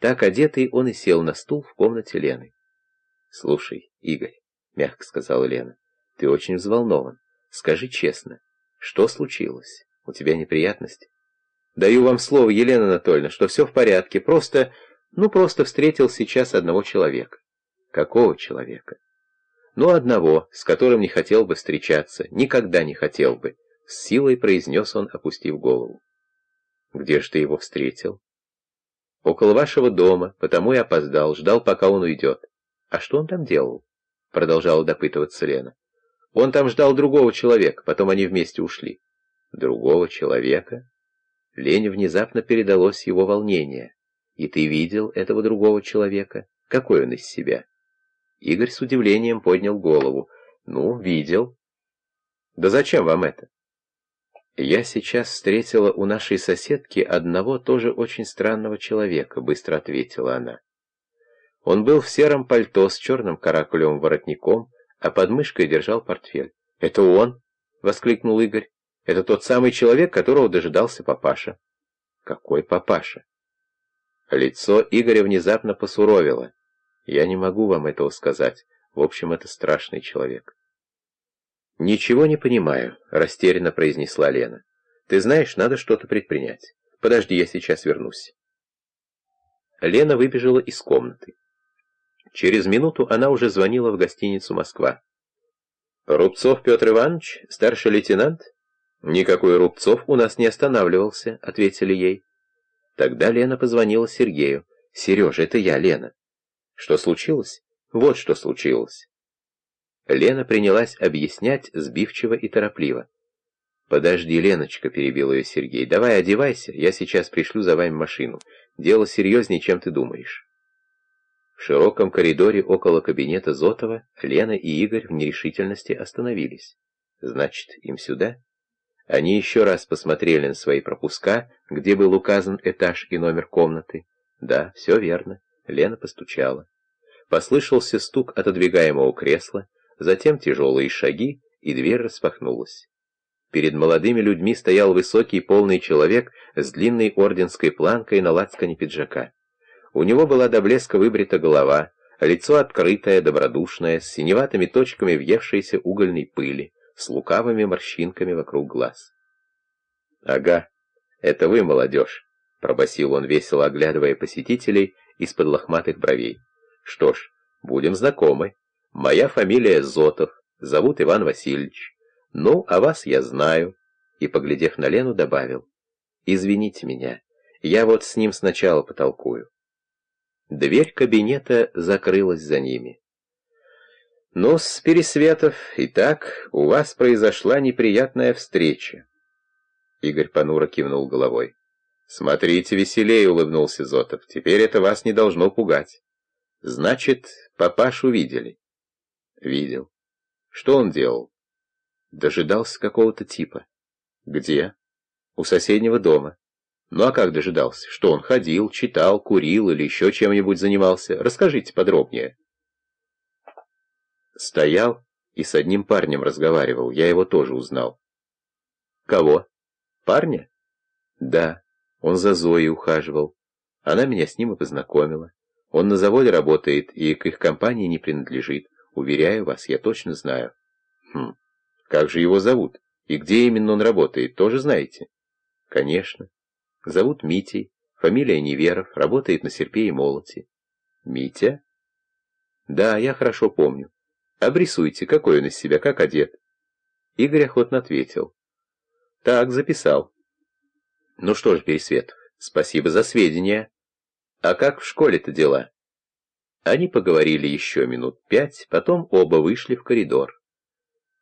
Так одетый он и сел на стул в комнате Лены. «Слушай, Игорь», — мягко сказала Лена, — «ты очень взволнован. Скажи честно, что случилось? У тебя неприятности?» «Даю вам слово, Елена Анатольевна, что все в порядке, просто, ну, просто встретил сейчас одного человека». «Какого человека?» «Ну, одного, с которым не хотел бы встречаться, никогда не хотел бы», — с силой произнес он, опустив голову. «Где же ты его встретил?» «Около вашего дома, потому и опоздал, ждал, пока он уйдет». «А что он там делал?» — продолжала допытываться Лена. «Он там ждал другого человека, потом они вместе ушли». «Другого человека?» Лене внезапно передалось его волнение. «И ты видел этого другого человека? Какой он из себя?» Игорь с удивлением поднял голову. «Ну, видел». «Да зачем вам это?» «Я сейчас встретила у нашей соседки одного тоже очень странного человека», — быстро ответила она. Он был в сером пальто с черным каракулевым воротником, а под мышкой держал портфель. «Это он?» — воскликнул Игорь. «Это тот самый человек, которого дожидался папаша». «Какой папаша?» Лицо Игоря внезапно посуровило. «Я не могу вам этого сказать. В общем, это страшный человек». «Ничего не понимаю», — растерянно произнесла Лена. «Ты знаешь, надо что-то предпринять. Подожди, я сейчас вернусь». Лена выбежала из комнаты. Через минуту она уже звонила в гостиницу «Москва». «Рубцов Петр Иванович, старший лейтенант?» «Никакой Рубцов у нас не останавливался», — ответили ей. Тогда Лена позвонила Сергею. «Сережа, это я, Лена». «Что случилось?» «Вот что случилось». Лена принялась объяснять сбивчиво и торопливо. «Подожди, Леночка», — перебил ее Сергей, — «давай одевайся, я сейчас пришлю за вами машину. Дело серьезнее, чем ты думаешь». В широком коридоре около кабинета Зотова Лена и Игорь в нерешительности остановились. Значит, им сюда? Они еще раз посмотрели на свои пропуска, где был указан этаж и номер комнаты. Да, все верно. Лена постучала. Послышался стук отодвигаемого кресла, затем тяжелые шаги, и дверь распахнулась. Перед молодыми людьми стоял высокий полный человек с длинной орденской планкой на лацкане пиджака. У него была до блеска выбрита голова, лицо открытое, добродушное, с синеватыми точками въевшейся угольной пыли, с лукавыми морщинками вокруг глаз. «Ага, это вы, молодежь», — пробасил он, весело оглядывая посетителей из-под лохматых бровей. «Что ж, будем знакомы. Моя фамилия Зотов, зовут Иван Васильевич. Ну, а вас я знаю». И, поглядев на Лену, добавил. «Извините меня, я вот с ним сначала потолкую». Дверь кабинета закрылась за ними. ну с Пересветов, итак, у вас произошла неприятная встреча». Игорь понуро кивнул головой. «Смотрите веселее», — улыбнулся Зотов. «Теперь это вас не должно пугать». «Значит, папашу видели?» «Видел». «Что он делал?» «Дожидался какого-то типа». «Где?» «У соседнего дома». Ну а как дожидался? Что он ходил, читал, курил или еще чем-нибудь занимался? Расскажите подробнее. Стоял и с одним парнем разговаривал, я его тоже узнал. Кого? Парня? Да, он за Зоей ухаживал. Она меня с ним и познакомила. Он на заводе работает и к их компании не принадлежит. Уверяю вас, я точно знаю. Хм, как же его зовут? И где именно он работает, тоже знаете? Конечно. Зовут Митей, фамилия Неверов, работает на серпе и молоте. Митя? Да, я хорошо помню. Обрисуйте, какой он из себя, как одет. Игорь охотно ответил. Так, записал. Ну что ж, Пересветов, спасибо за сведения. А как в школе-то дела? Они поговорили еще минут пять, потом оба вышли в коридор.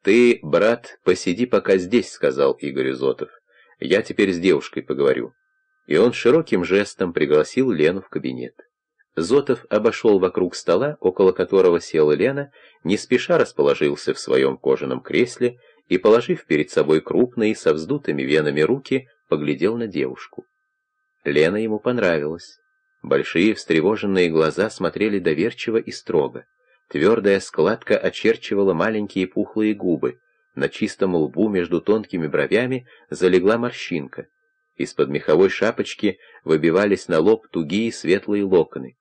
«Ты, брат, посиди пока здесь», — сказал Игорь Зотов. «Я теперь с девушкой поговорю» и он широким жестом пригласил Лену в кабинет. Зотов обошел вокруг стола, около которого села Лена, не спеша расположился в своем кожаном кресле и, положив перед собой крупные со вздутыми венами руки, поглядел на девушку. Лена ему понравилась. Большие встревоженные глаза смотрели доверчиво и строго. Твердая складка очерчивала маленькие пухлые губы. На чистом лбу между тонкими бровями залегла морщинка. Из-под меховой шапочки выбивались на лоб тугие светлые локоны.